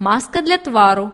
маска для твару.